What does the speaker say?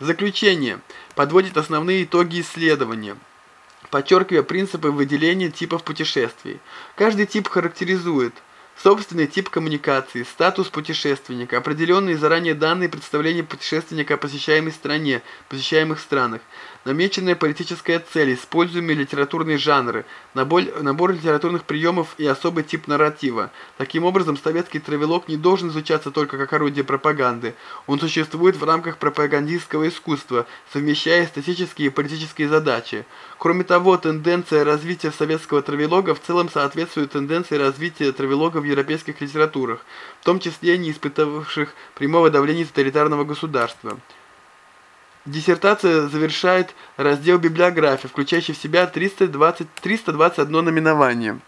Заключение подводит основные итоги исследования подчеркивая принципы выделения типов путешествий. Каждый тип характеризует собственный тип коммуникации, статус путешественника, определенные заранее данные представления путешественника о посещаемой стране, посещаемых странах, намеченная политическая цель, используемые литературные жанры, набор, набор литературных приемов и особый тип нарратива. Таким образом, советский травелог не должен изучаться только как орудие пропаганды. Он существует в рамках пропагандистского искусства, совмещая эстетические и политические задачи. Кроме того, тенденция развития советского травелога в целом соответствует тенденции развития травелога в европейских литературах, в том числе не испытавших прямого давления тоталитарного государства. Диссертация завершает раздел библиографии, включающий в себя 320, 321 номинование.